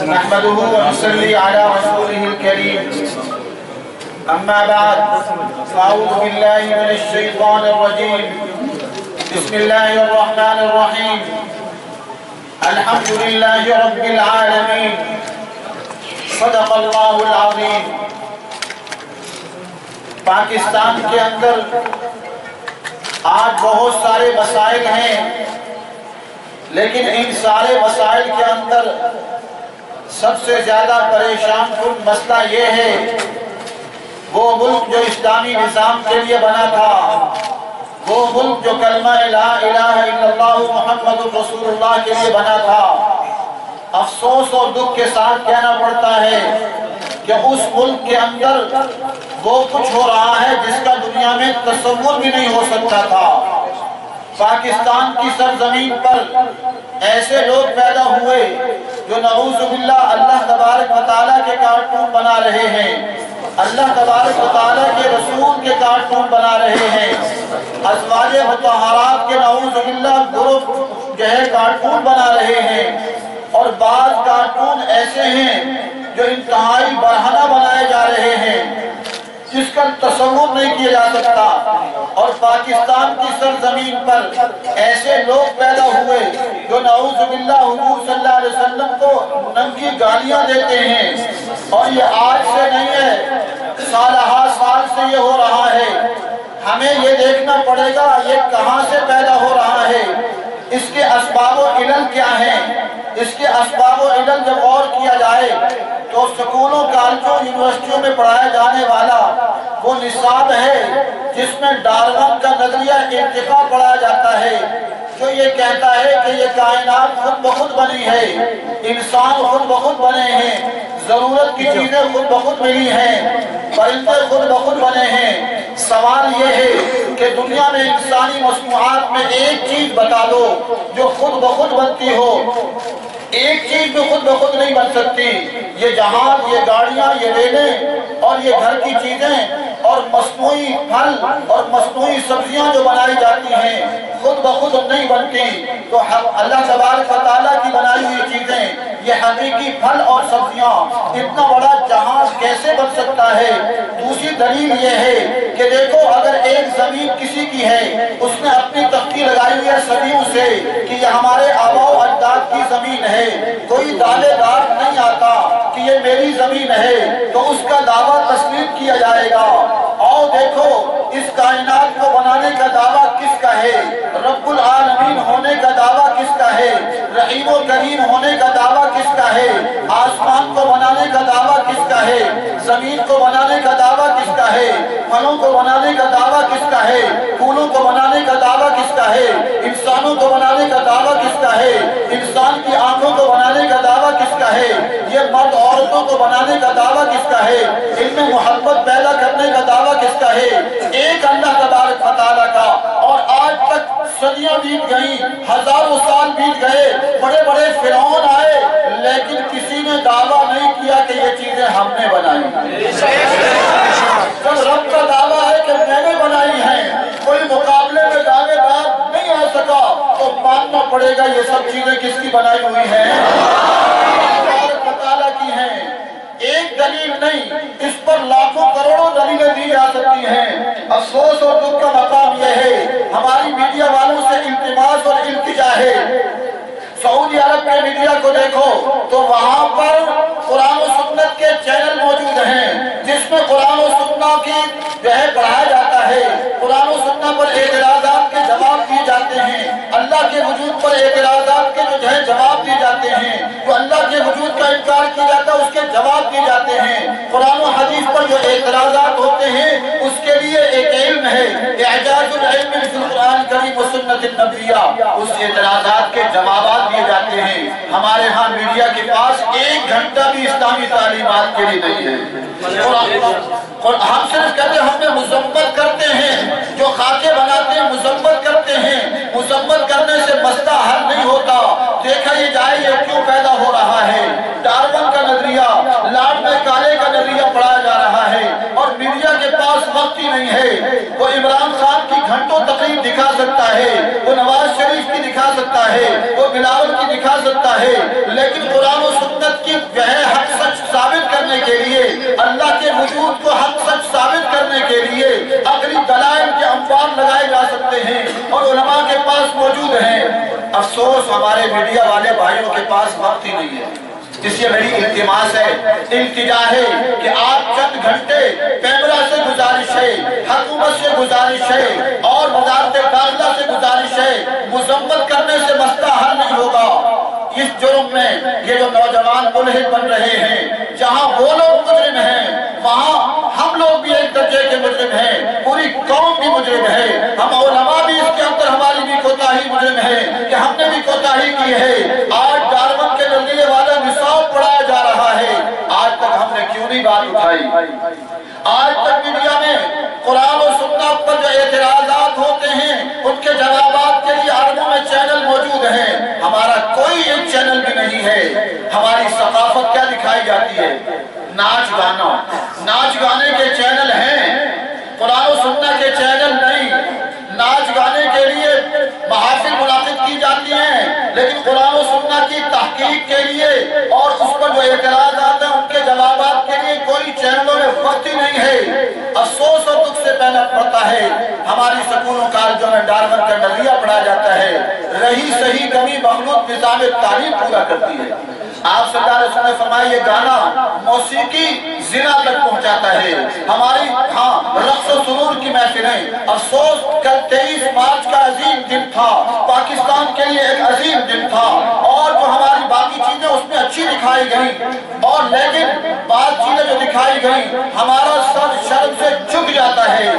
نحمده ونصلي على رسوله الكريم. أما بعد، فأعوذ بالله من الشيطان الرجيم. بسم الله الرحمن الرحيم. الحمد لله رب العالمين. صدق الله العظيم. پاکستان کے اندر آج بہت سارے مسائل ہیں، لیکن ان سارے مسائل کے اندر سب سے زیادہ پریشان کن مسئلہ یہ ہے، وہ ملک جو اسلامی نظام کے لیے بنا تھا، وہ ملک جو کلمہ لا الہ الا اللہ محمد رسول اللہ کے لیے بنا تھا۔ افسوس اور دکھ کے ساتھ کہنا پڑتا ہے کہ اس ملک کے اندر وہ کچھ ہو رہا ہے جس کا دنیا میں تصور بھی نہیں ہو سکتا تھا۔ پاکستان کی سرزمین پر ایسے لوگ پیدا ہوئے جو نعوذ باللہ اللہ تبارک و تعالیٰ کے کارٹون بنا رہے ہیں۔ اللہ تبارک و تعالیٰ کے رسول کے کارٹون بنا رہے ہیں۔ ازواج متحرات کے نعوذ باللہ گروپ جو ہے کارٹون بنا رہے ہیں۔ اور بعض کارٹون ایسے ہیں جو انتہائی برہنہ بنائے جا رہے ہیں۔ جس کا تصور نہیں کیا جا سکتا۔ اور پاکستان کی سرزمین پر ایسے لوگ پیدا ہوئے جو نعوذ باللہ حضور صلی اللہ علیہ وسلم کو ننگی گالیاں دیتے ہیں۔ اور یہ آج سے نہیں ہے سالہ سال سے یہ ہو رہا ہے۔ ہمیں یہ دیکھنا پڑے گا یہ کہاں سے پیدا ہو رہا ہے۔ اس کے اسباب و علل کیا ہیں؟ اس کے اسباب و علل جب غور کیا جائے تو سکولوں، کالجوں، یونیورسٹیوں میں پڑھایا جانے والا وہ نصاب ہے جس میں ڈارون کا نظریہ ارتقا پڑھایا جاتا ہے جو یہ کہتا ہے کہ یہ کائنات خود بخود بنی ہے انسان خود بخود بنے ہیں ضرورت کی چیزیں خود بخود ملی ہیں پرندے خود بخود بنے ہیں۔ سوال یہ ہے کہ دنیا میں انسانی مصنوعات میں ایک چیز بتا دو جو خود بخود بنتی ہو۔ ایک چیز بھی خود بخود نہیں بن سکتی، یہ جہاز، یہ گاڑیاں، یہ ریلیں اور یہ گھر کی چیزیں اور مصنوعی پھل اور مصنوعی سبزیاں جو بنائی جاتی ہیں، خود بخود نہیں بنتی۔ تو اللہ تبارک و تعالیٰ یہ حقیقی پھل اور سبزیاں۔ اتنا بڑا جہاز کیسے بن سکتا ہے؟ دوسری دلیل یہ ہے کہ دیکھو، اگر ایک زمین کسی کی ہے، اس نے اپنی تختی لگائی ہوئی ہے صدیوں سے کہ یہ ہمارے آبا و اجداد کی زمین ہے۔ کوئی دالے دار نہیں آتا۔ کہ یہ میری زمین ہے تو اس کا دعویٰ تسلیم کیا جائے گا اور دیکھو اس کائنات کو بنانے کا دعویٰ کس کا ہے رب العالمین ہونے کا دعویٰ کس کا ہے رحیم و کریم ہونے کا دعویٰ کس کا ہے آسمان کو بنانے کا دعویٰ کس کا ہے زمین کو بنانے کا دعویٰ کس کا ہے پھلوں کو بنانے کا دعویٰ کس کا ہے پھولوں کو بنانے کا دعویٰ کس کا ہے انسانوں کو بنانے کا دعویٰ کس کا ہے انسان کی آنکھوں کو بنانے کا دعویٰ کس کا ہے یہ مرد عورتوں کو بنانے کا دعویٰ کس کا ہے؟ ان میں محبت پیدا کرنے کا دعویٰ کس کا ہے؟ ایک اللہ تبارک تعالیٰ کا۔ اور آج تک صدیاں بیت گئی ہزاروں سال بیت گئے، بڑے بڑے فرعون آئے، لیکن کسی نے دعویٰ نہیں کیا کہ یہ چیزیں ہم نے بنائی جب رب کا دعویٰ ہے کہ میں نے بنائی ہیں، کوئی مقابلے میں دعوے دار نہیں آ سکا، تو ماننا پڑے گا یہ سب چیزیں کس کی بنائی ہوئی ہیں؟ ایک دلیل نہیں، اس پر لاکھوں کروڑوں دلیلیں دی جا سکتی ہیں۔ افسوس اور دکھ کا مقام یہ ہے، ہماری میڈیا والوں سے التماس اور التجا ہے۔ سعودی عرب کے میڈیا کو دیکھو، تو وہاں پر قرآن و سنت کے چینل موجود ہیں، جس میں قرآن و سنت کی جو ہے پڑھایا جاتا ہے۔ قرآن و سنت پر اعتراضات کے جواب دیے جاتے ہیں۔ اللہ کے وجود پر اعتراضات کے جو ہے جواب ہیں جو اللہ کے وجود کا انکار کیا جاتا ہے، اس کے جواب دیے جاتے ہیں۔ قرآن و حدیث پر جو اعتراضات ہوتے ہیں، اس کے لیے ایک علم ہے، اعجاز العلم فی القرآن کریم و سنت النبیہ۔ اس اعتراضات کے جوابات دیے جاتے ہیں۔ ہمارے ہاں میڈیا کے پاس ایک گھنٹہ بھی اسلامی تعلیمات کے لیے نہیں ہے۔ اور ہم صرف کہتے ہیں، ہم نے مذمت کرتے ہیں۔ جو خاکے بناتے ہیں، مذمت کرتے ہیں مذمت کرنے سے مسئلہ حل نہیں ہوتا دیکھا یہ جائے یہ کیوں پیدا ہو رہا ہے ڈارون کا نظریہ لاڈ میں کالے کا نظریہ پڑھایا جا رہا ہے اور میڈیا کے پاس وقت ہی نہیں ہے۔ وہ عمران خان کی گھنٹوں تقریب دکھا سکتا ہے۔ وہ نواز شریف کی دکھا سکتا ہے۔ وہ بلاول کی دکھا سکتا ہے۔ لیکن قرآن و سنت کی جو ہے حق سچ ثابت کرنے کے لیے، اللہ کے وجود کو حق سچ ثابت کرنے کے لیے اگلی دلائل کے انفار لگائے جا سکتے ہیں اور علماء کے پاس موجود ہیں۔ افسوس ہمارے میڈیا والے بھائیوں کے پاس وقت ہی نہیں ہے۔ اس لیے میری التماس ہے، التجا ہے کہ آپ چند گھنٹے کیمرہ سے گزارش ہے، حکومت سے گزارش ہے، اور وزارت داخلہ سے گزارش ہے مذمت کرنے سے مسئلہ حل نہیں ہوگا۔ اس جرم میں یہ جو نوجوان ملحد بن رہے ہیں، جہاں وہ لوگ مجرم ہیں، وہاں ہم لوگ بھی ایک درجے کے مجرم ہیں، پوری قوم بھی مجرم ہے۔ ہم علماء بھی اس کے اندر ہماری بھی کوتاہی مجرم ہے کہ ہم نے بھی کوتاہی کی ہے۔ آج ڈارون کے نزدیے والا نصاب پڑھایا جا رہا ہے آج تک ہم بات اٹھائی۔ آج تک میڈیا میں قرآن و سنت پر جو اعتراضات ہوتے ہیں، ان کے جوابات کے لیے عربوں میں چینل موجود ہیں۔ ہمارا کوئی ایک چینل بھی نہیں ہے۔ ہماری ثقافت کیا دکھائی جاتی ہے؟ ناچ گانا۔ ناچ گانے کے چینل ہیں۔ قرآن و سنت کے چینل نہیں۔ ناچ گانے کے لیے محافل منعقد کی جاتی ہیں، لیکن قرآن و سنت کی تحقیق کے لیے اور اس پر جو اعتراضات ہیں ان چینلوں میں وقت ہی نہیں ہے افسوس اور دکھ سے پہنا پڑتا ہے۔ ہماری سکولوں کالجوں میں ڈارون کا نظریہ پڑھا جاتا ہے۔ رہی صحیح کمی مخلوط نظام تعلیم پورا کرتی ہے۔ آپ صلی اللہ علیہ وسلم نے فرمایا، یہ گانا موسیقی زنا تک پہنچاتا ہے۔ ہماری ہاں رقص و سرور کی محفلیں افسوس، کل تیئیس مارچ کا عظیم دن تھا۔ پاکستان کے لیے ایک عظیم دن تھا۔ اچھی دکھائی گئیں اور لیکن بعض چیزیں جو دکھائی گئیں ہمارا سر شرم سے جھک جاتا ہے۔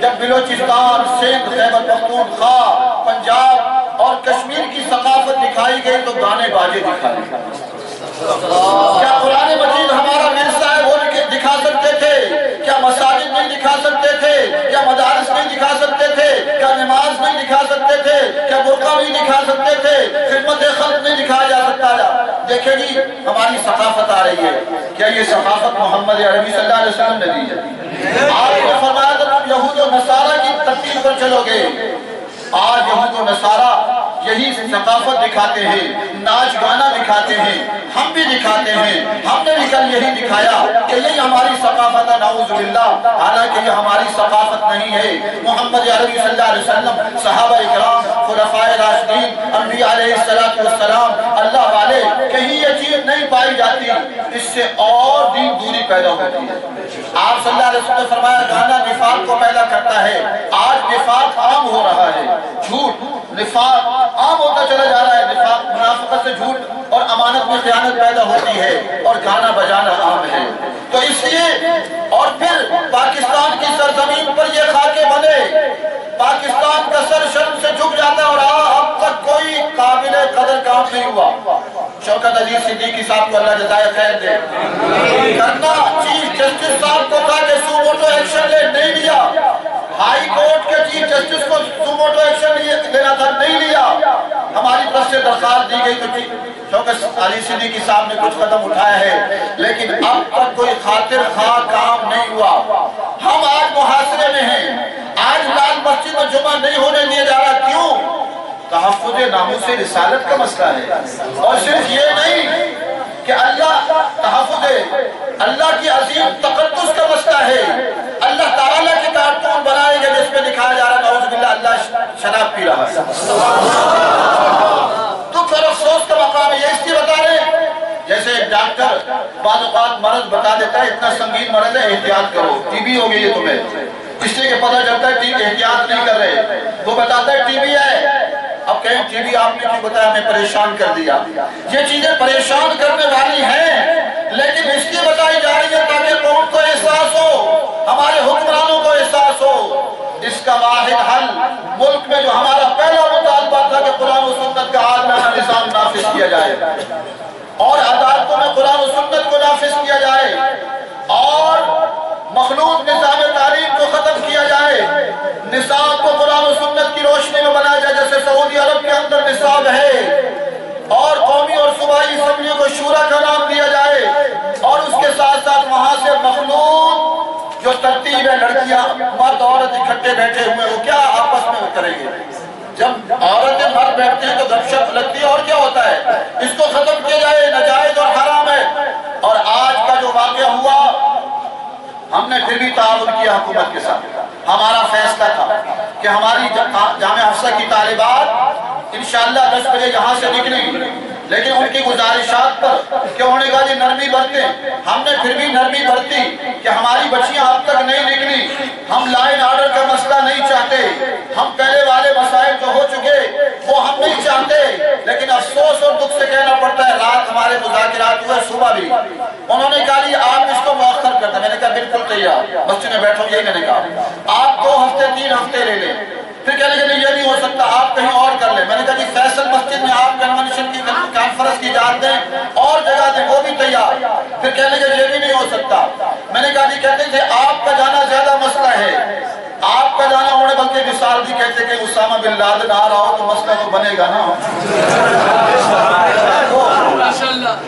جب بلوچستان، سندھ، خیبر پختونخوا پنجاب اور کشمیر کی ثقافت دکھائی گئی تو گانے باجے دکھائی۔ گئے کیا قرآن مجید ہمارا ورثہ ہے وہ دکھا سکتے تھے؟ کیا مساجد نہیں دکھا سکتے تھے؟ کیا مدارس نہیں دکھا سکتے تھے؟ کیا نماز تھے کیا برقع بھی دکھا سکتے تھے، خدمت خلق نہیں دکھایا جا سکتا تھا۔ دیکھیں جی ہماری ثقافت آ رہی ہے کیا یہ ثقافت محمد عربی صلی اللہ علیہ وسلم نے دی ہے۔ آپ نے فرمایا تھا تم یہود و نصارہ کی ترتیب پر چلو گے۔ آج یہود و نصارہ یہی ثقافت دکھاتے ہیں، ناچ گانا دکھاتے ہیں۔ ہم بھی دکھاتے ہیں۔ ہم نے بھی کل یہی دکھایا کہ یہی ہماری ثقافت ہے، نعوذ باللہ۔ حالانکہ یہ ہماری ثقافت نہیں ہے۔ محمد عربی صلی اللہ علیہ وسلم، صحابہ اکرام، خلفائے راشدین، انبیاء علیہ السلام اللہ والے، کہیں یہ چیز نہیں پائی جاتی۔ اس سے اور دین دوری پیدا ہوتی ہے۔ آپ صلی اللہ علیہ وسلم نے فرمایا گانا نفاق کو پیدا کرتا ہے۔ آج نفاق عام ہو رہا ہے۔ جھوٹ، نفاق عام ہوتا چلا جا رہا ہے نفاق منافقت سے جھوٹ اور امانت میں خیانت پیدا ہوتی ہے اور گانا بجانا عام ہے۔ تو اس لیے اور پھر پاکستان کی سرزمین پر یہ خاکے بنے۔ پاکستان کا سر شرم سے جھک جاتا ہے اور اب تک کوئی قابل قدر کام نہیں ہوا۔ شوکت عزیز صدیقی صاحب کو اللہ جزائے خیر دے۔ کرنا چیف جسٹس صاحب کو کہا کہ سوموٹو ایکشن لے، نہیں لیا۔ ہائی کورٹ کے چیف جسٹس کو سوموٹو ایکشن لینا تھا، نہیں لیا۔ ہماری طرف سے درخواست دی گئی تو شوکت علی صدیقی صاحب نے کچھ قدم اٹھایا ہے لیکن اب تک کوئی خاطر خواہ کام نہیں ہوا۔ ہم آج محاصرے میں ہیں۔ آج لال مسجد میں جمعہ نہیں ہونے دیا جا رہا، کیوں؟ تحفظ ناموس رسالت کا مسئلہ ہے۔ اور صرف یہ نہیں کہ اللہ تحفظ، اللہ کی عظیم تقدس کا مسئلہ ہے۔ اللہ تعالیٰ کی گا جا رہا نعوذ باللہ، اللہ شراب پی رہا ہے۔ دکھ اور افسوس کا مقام ہے یہ اس لیے بتا رہے ہیں، جیسے ایک ڈاکٹر بعض اوقات مرض بتا دیتا ہے، اتنا سنگین مرض ہے، احتیاط کرو، ٹی بی ہو گئی ہے تمہیں۔ اس لیے کہ پتہ چلتا ہے، ٹی احتیاط نہیں کر رہے۔ وہ بتاتا ہے، ٹی بی ہے۔ اب کہیں ٹی بی آپ نے کیوں بتایا؟ ہمیں پریشان کر دیا۔ یہ چیزیں پریشان کرنے والی ہیں، لیکن اس لیے بتائی جا رہی ہے تاکہ قوم کو احساس ہو، ہمارے حکمرانوں کو احساس کا واحد حل، ملک میں جو ہمارا پہلا مطالبہ تھا کہ قرآن و سنت کا عالمانہ نظام نافذ کیا جائے، اور عدالتوں میں قرآن و سنت کو نافذ کیا جائے، اور مخلوط نظام تعلیم کو ختم کیا جائے، نصاب کو قرآن و سنت کی روشنی میں بنایا جائے، جیسے سعودی عرب کے اندر نصاب ہے، اور قومی اور صوبائی اسمبلیوں کو شورا کا نام دیا جائے، اور اس کے ساتھ ساتھ وہاں ترتیب ہے لڑکیاں، مرد عورت اکھٹے بیٹھے ہوئے وہ کیا آپس میں اتریں گے؟ جب عورت مرد بیٹھتے ہیں تو گپ لگتی ہے، اور کیا ہوتا ہے؟ اس کو ختم کیا جائے، نجائز اور حرام ہے۔ اور آج کا جو واقعہ ہوا، ہم نے پھر بھی تعاون کیا حکومت کے ساتھ۔ ہمارا فیصلہ تھا کہ ہماری جامعہ حفظہ کی طالبات انشاءاللہ دس بجے یہاں سے نکلیں۔ گی لیکن ان کی گزارشات پر کہ انہوں نے کہا جی نرمی برتے ہم نے پھر بھی نرمی برتی کہ ہماری بچیاں اب تک نہیں نکلی۔ ہم لائن آرڈر کا مسئلہ نہیں چاہتے۔ ہم پہلے والے مسائل جو ہو چکے وہ ہم نہیں چاہتے لیکن افسوس اور دکھ سے کہنا پڑتا ہے رات ہمارے مذاکرات ہوئے صبح بھی انہوں نے کہا جی آپ اس کو مؤخر کرتے میں نے کہا بالکل تیار بچے میں بیٹھو یہی میں نے کہا آپ دو ہفتے تین ہفتے لے لیں پھر کہنے لگے نہیں یہ نہیں ہو سکتا آپ کہیں اور کر لیں میں نے کہا کہ فیصل مسجد میں آپ کنونشن کی کانفرنس کی اجازت دیں اور جگہ دیں وہ بھی تیار پھر کہنے لگے یہ بھی نہیں ہو سکتا میں نے کہا جی کہتے تھے آپ کا جانا زیادہ مسئلہ ہے آپ کا جانا ہونے مثال بھی کہتے کہ اسامہ بن لادن آ رہا ہو تو مسئلہ تو بنے گا نا۔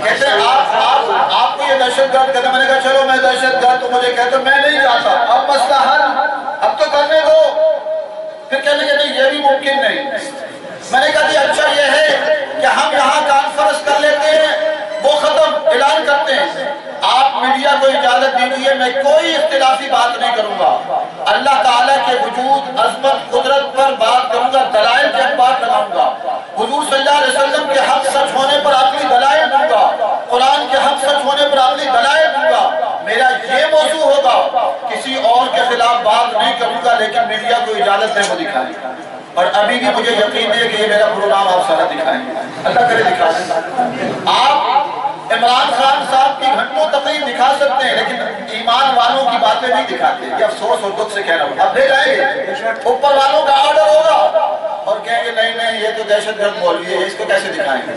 کہتے ہیں آپ کو یہ دہشت گرد کہتے میں نے کہا چلو میں دہشت گرد تو مجھے کہتے میں نہیں جاتا اب مسئلہ حل۔ اب تو کرنے دو پھر کہنے کے نہیں یہ بھی ممکن نہیں۔ میں نے کہا جی اچھا یہ ہے کہ ہم یہاں کانفرنس کر لیتے ہیں وہ ختم اعلان کرتے ہیں۔ آپ میڈیا کو اجازت دی ہوئی ہے میں کوئی اختلافی بات نہیں کروں گا۔ اللہ تعالیٰ کے وجود، عظمت، قدرت پر بات کروں گا، دلائل کے بات لگاؤں گا۔ حضور صلی اللہ علیہ وسلم کے حق سچ ہونے پر اپنی دلائل دوں گا۔ قرآن کے حق سچ ہونے پر اپنی دلائل دوں گا۔ میرا یہ موضوع ہوگا، کسی اور کے خلاف بات نہیں کروں گا، لیکن میڈیا کو اجازت ہے وہ دکھائیں اور ابھی بھی مجھے یقین ہے کہ یہ میرا پروگرام آپ سارا دکھائیں اللہ کرے دکھا دیں آپ عمران خان صاحب کی گھنٹوں تقریب دکھا سکتے ہیں لیکن ایمان والوں کی باتیں نہیں دکھاتے۔ یہ افسوس اور دکھ سے کہہ رہا ہوں اب لے جائیں گے اوپر والوں کا آرڈر ہوگا۔ اور کہیں گے نہیں نہیں، یہ تو دہشت گرد مولوی ہے اس کو کیسے دکھائیں؟ گے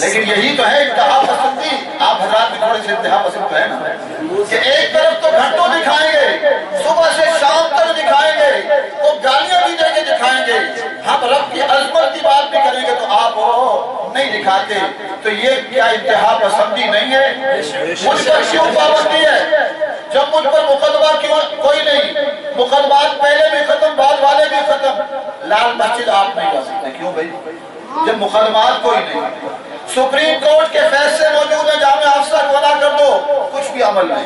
لیکن یہی تو ہے انتہا پسندی آپ حضرات بھی تھوڑے سے انتہا پسند تو ہے نا، کہ ایک طرف تو گھنٹوں دکھائیں گے، صبح سے شام تک دکھائیں گے، تو گالیاں بھی دے کے دکھائیں گے۔ ہم رب کی عظمت کی بات بھی کریں گے تو آپ نہیں دکھاتے۔ تو یہ کیا انتہا پسندی نہیں ہے؟ مجھ پر کیوں پابندی ہے؟ جب مجھ پر مقدمہ کیوں کوئی نہیں، مقدمات پہلے بھی ختم بعد والے بھی ختم لال مسجد آپ نہیں جا سکتے، کیوں بھائی؟ جب مقدمات کوئی نہیں۔ سپریم کورٹ کے فیصلے موجود ہیں جامعہ افسر کو ادا کر دو، کچھ بھی عمل نہیں۔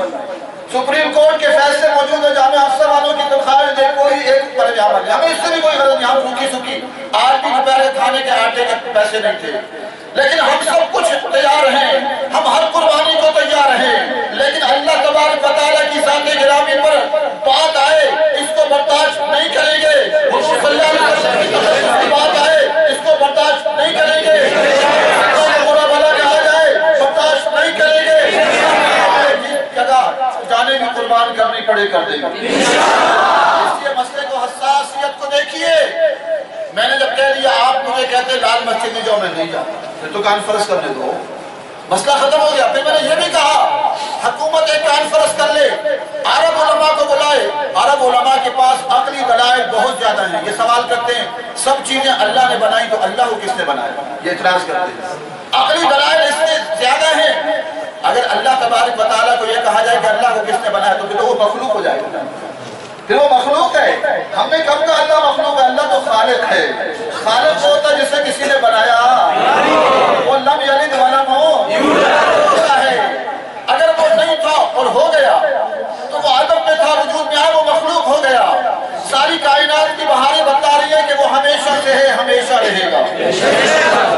سپریم کورٹ کے فیصلے موجود ہیں جامعہ افسر والوں کی تنخواہ دے کوئی ایک پر بھی عمل نہیں۔ ہمیں اس سے بھی کوئی غرض نہیں، ہم روکی سکی آج بھی دوپہر کھانے کے آٹے کے پیسے نہیں تھے۔ لیکن ہم سب کچھ تیار ہیں۔ ہم ہر قربانی کو تیار ہیں۔ لیکن اللہ تبارک و تعالیٰ کی ذات گرامی پر بات آئے، اس کو برداشت نہیں کریں گے حضور صلی اللہ علیہ وسلم کی تقدس کی بات آئے اس کو برداشت نہیں کریں گے برا بھلا کہا جائے برداشت نہیں کریں گے جس جگہ جانے بھی قربان کرنی پڑے کر دیں گے اس لیے مسئلے کو حساسیت کو دیکھیے میں نے جب کہہ دیا آپ مجھے کہتے لال مسجد میں جاؤ میں نہیں جاتا پھر تو کانفرنس کرنے دو۔ مسئلہ ختم ہو گیا۔ پھر میں نے یہ بھی کہا، حکومت ایک کانفرنس کر لے۔ عرب علماء کو بلائے۔ عرب علماء کے پاس عقلی دلائل بہت زیادہ ہیں۔ یہ سوال کرتے ہیں، سب چیزیں اللہ نے بنائی تو اللہ کو کس نے بنایا؟ یہ اعتراض کرتے ہیں۔ عقلی دلائل اس سے زیادہ ہیں۔ اگر اللہ تبارک و تعالیٰ کو یہ کہا جائے کہ اللہ کو کس نے بنایا، تو پھر وہ مخلوق ہو جائے گا۔ پھر وہ مخلوق ہے۔ ہم نے کب کہا اللہ مخلوق ہے، اللہ تو خالق ہے۔ خالق وہ ہوتا جسے کسی نے بنایا۔ وہ لم یلد ولم ہو ہے؟ اگر وہ نہیں تھا اور ہو گیا، تو وہ آدم میں تھا، وجود میں آیا، وہ مخلوق ہو گیا۔ ساری کائنات کی بہاریں بتا رہی ہے کہ وہ ہمیشہ سے ہے، ہمیشہ رہے گا۔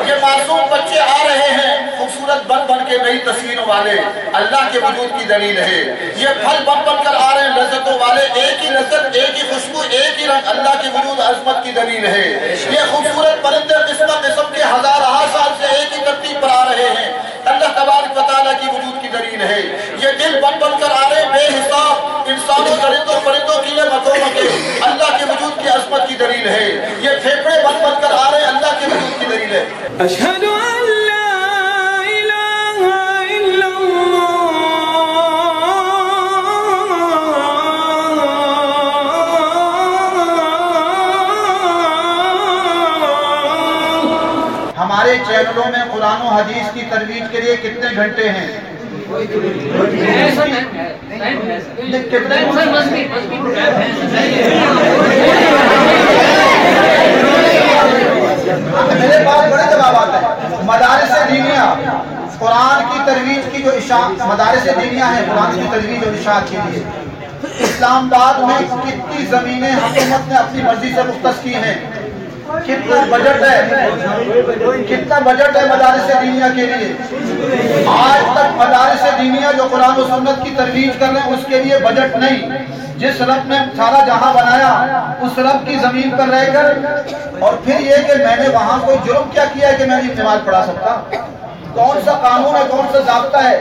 یہ معصوم بچے آ رہے ہیں، خوبصورت بن بن کے نئی تصویروں والے۔ اللہ کے وجود کی دلیل ہے۔ یہ پھل بن بن کر آ رہے ہیں، لذتوں والے۔ ایک ہی لذت، ایک ہی خوشبو، ایک ہی رنگ، اللہ کے وجود، عظمت کی دلیل ہے۔ یہ خوبصورت پرندے قسم قسم کے ہزار سال سے ایک ہی ترتیب پر آ رہے ہیں اللہ تبارک و تعالیٰ کی ہے۔ یہ دل بن بن کر آ رہے ہیں بے حساب انسانوں درندوں پرندوں کی مکوموں کے اللہ کے وجود کی عظمت کی دلیل ہے۔ یہ پھیپڑے بن بن کر آ رہے ہیں اللہ کے وجود کی دلیل ہے۔ لا الله ہمارے چینلوں میں قرآن و حدیث کی ترویج کے لیے کتنے گھنٹے ہیں؟ میرے پاس بڑے جوابات ہیں۔ مدارس دینیا قرآن کی ترویج کی جو اشاعت مدارس دینیا ہیں، قرآن کی ترویج اور اشاعت کے لیے۔ اسلام آباد میں کتنی زمینیں حکومت نے اپنی مرضی سے مختص کی ہیں۔ کتنا بجٹ ہے؟ کتنا بجٹ ہے مدارس دینیا کے لیے؟ آج تک مدارس دینیا جو قرآن و سنت کی ترویج کر رہے ہیں، اس کے لیے بجٹ نہیں۔ جس رب نے سارا جہاں بنایا، اس رب کی زمین پر رہ کر۔ اور پھر یہ کہ میں نے وہاں کوئی جرم کیا کیا ہے کہ میں نہیں نماز پڑھا سکتا؟ کون سا قانون ہے کون سا ضابطہ ہے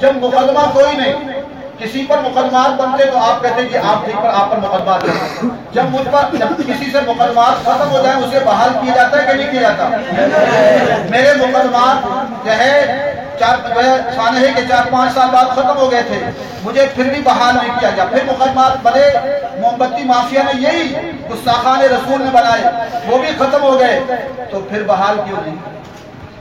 جب مقدمہ کوئی نہیں کسی پر مقدمات بنتے تو آپ کہتے ہیں کہ آپ ٹھیک پر آپ پر مقدمات ہیں۔ جب مجھ پر جب کسی سے مقدمات ختم ہو جائیں، اسے بحال کیا جاتا ہے کہ نہیں کیا جاتا؟ میرے مقدمات جو ہے، چار سانحے کے چار پانچ سال بعد ختم ہو گئے تھے۔ مجھے پھر بھی بحال نہیں کیا گیا۔ پھر مقدمات بنے۔ موم بتی مافیا نے یہی گستاخان رسول نے بنائے۔ وہ بھی ختم ہو گئے۔ تو پھر بحال کیوں نہیں؟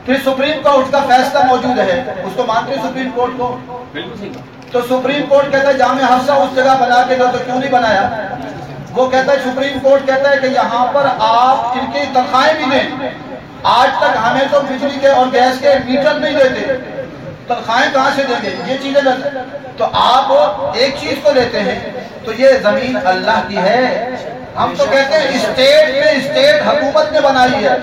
پھر سپریم کورٹ کا فیصلہ موجود ہے۔ اس کو مانتے سپریم کورٹ کو؟ بالکل تو سپریم کورٹ کہتا ہے جامع حفصہ اس جگہ بنا کے دو تو کیوں نہیں بنایا؟ وہ کہتا ہے سپریم کورٹ کہتا ہے کہ یہاں پر آپ ان کی تنخواہیں بھی دیں۔ آج تک ہمیں تو بجلی کے اور گیس کے میٹر نہیں دیتے۔ تنخواہیں کہاں سے دیں گے؟ یہ چیزیں تو آپ ایک چیز کو لیتے ہیں۔ تو یہ زمین اللہ کی ہے۔ ہم تو کہتے ہیں اسٹیٹ میں اسٹیٹ حکومت نے بنائی ہے۔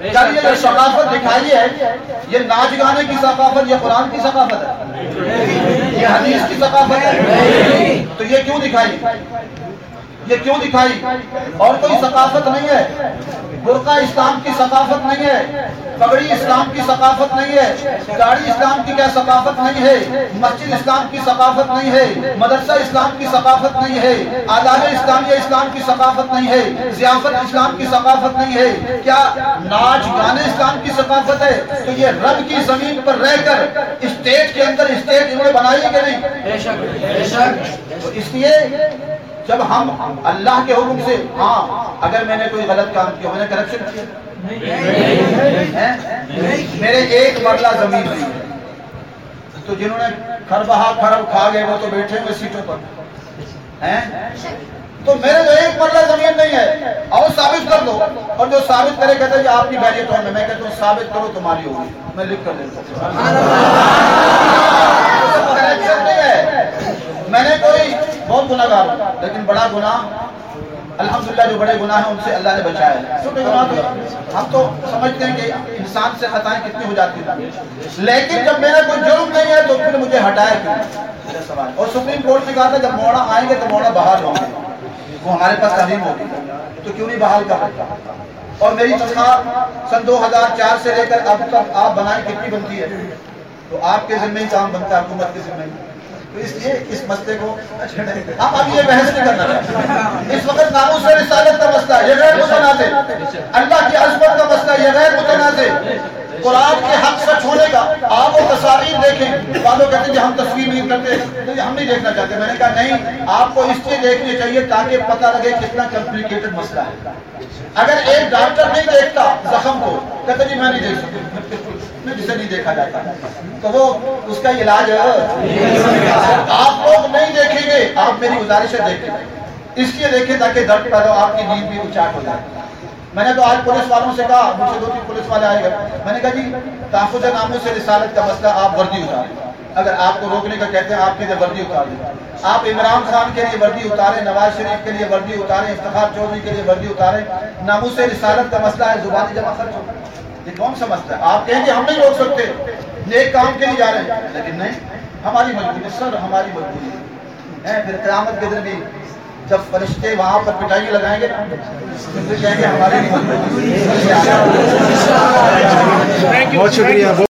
یہ جو ثقافت دکھائی ہے، یہ ناچ گانے کی ثقافت یہ قرآن کی ثقافت ہے؟ یہ حدیث کی ثقافت ہے۔ تو یہ کیوں دکھائی؟ یہ کیوں دکھائی؟ اور کوئی ثقافت نہیں ہے۔ برقع اسلام کی ثقافت نہیں ہے پگڑی اسلام کی ثقافت نہیں ہے گاڑی اسلام کی کیا ثقافت نہیں ہے مسجد اسلام کی ثقافت نہیں ہے مدرسہ اسلام کی ثقافت نہیں ہے آداب اسلامیہ اسلام کی ثقافت نہیں ہے ضیافت اسلام کی ثقافت نہیں ہے۔ کیا ناچ گانے اسلام کی ثقافت ہے؟ تو یہ رب کی زمین پر رہ کر اسٹیٹ کے اندر اسٹیٹ انہوں نے بنائی کہ نہیں؟ تو اس لیے جب ہم اللہ کے حکم سے ہاں اگر میں نے کوئی غلط کام کیا، میں نے کرپشن کیا۔ میرے ایک مرلہ زمین نہیں ہے۔ تو جنہوں نے کھر بہا کھرب کھا گئے، وہ تو بیٹھے ہوئے سیٹوں پر۔ تو میرے جو ایک مرلہ زمین نہیں ہے۔ اور ثابت کر دو۔ اور جو ثابت کرے، کہتے ہیں کہ آپ کی بیریت ہے۔ میں کہتا ہوں، ثابت کرو، تمہاری ہوگی۔ میں لکھ کر دیتا ہوں۔ میں نے کوئی بہت گناہ گار ہوں، لیکن بڑا گناہ الحمدللہ جو بڑے گناہ ہیں ان سے اللہ نے بچایا ہے۔ چھوٹے گناہ تو ہم تو سمجھتے ہیں کہ انسان سے خطائیں کتنی ہو جاتی ہیں۔ لیکن جب میرا کوئی جرم نہیں ہے تو پھر مجھے ہٹایا کیوں؟ اور سپریم کورٹ نے کہا تھا، جب موڑا آئیں گے تو موڑا بحال ہوں گے۔ وہ ہمارے پاس تعلیم ہوگی تو کیوں نہیں بحال کر رکھا اور میری تنخواہ سن دو ہزار چار سے لے کر اب تک آپ بنائیں کتنی بنتی ہے؟ تو آپ کے ذمہ ہی کام بنتا ہے، حکومت کے ذمہ۔ ہی تو اس لیے اس مسئلے کو ہم اب یہ بحث نہیں کرنا چاہتے۔ اس وقت ناموس سے رسالت کا مسئلہ، یہ غیر متنازع۔ اللہ کی عظمت کا مسئلہ، یہ غیر متنازع۔ قرآن کے حق سچ ہونے کا آپ وہ تصاویر دیکھیں۔ والوں کہتے ہیں کہ ہم تصویر نہیں کرتے، تو ہم نہیں دیکھنا چاہتے۔ میں نے کہا نہیں، آپ کو اس لیے دیکھنی چاہیے تاکہ پتہ لگے کتنا کمپلیکیٹڈ مسئلہ ہے۔ اگر ایک ڈاکٹر نہیں دیکھتا زخم کو، کہتے جی میں نہیں دیکھ سکتا۔ میں جسے نہیں دیکھا جاتا۔ تو وہ اس کا علاج آپ لوگ نہیں دیکھیں گے، آپ میری گزارش ہے دیکھیں۔ اس لیے دیکھیں تاکہ درد پیدا آپ کی نیند بھی اچاٹ ہو جائے۔ میں نے تو آج پولیس والوں سے کہا مجھ سے دو تین پولیس والے آئے گئے۔ میں نے کہا جی تحفظ ناموں سے رسالت کا مسئلہ آپ وردی اتاریں۔ اگر آپ کو روکنے کا کہتے ہیں، آپ کے لیے وردی اتار دیں۔ آپ عمران خان کے لیے وردی اتاریں، نواز شریف کے لیے وردی اتاریں، افتخار چودھری کے لیے وردی اتاریں۔ ناموس سے رسالت کا مسئلہ ہے زبانی جمع خرچ ہو۔ یہ کون سا مسئلہ ہے؟ آپ کہیں گے ہم نہیں روک سکتے۔ نیک کام کے لیے جا رہے ہیں۔ لیکن نہیں ہماری مجبوری سر ہماری مجبوری ہے۔ پھر قیامت کے دن بھی جب فرشتے وہاں پر پٹائی لگائیں گے پھر کہیں گے ہماری مجبوری بہت شکریہ۔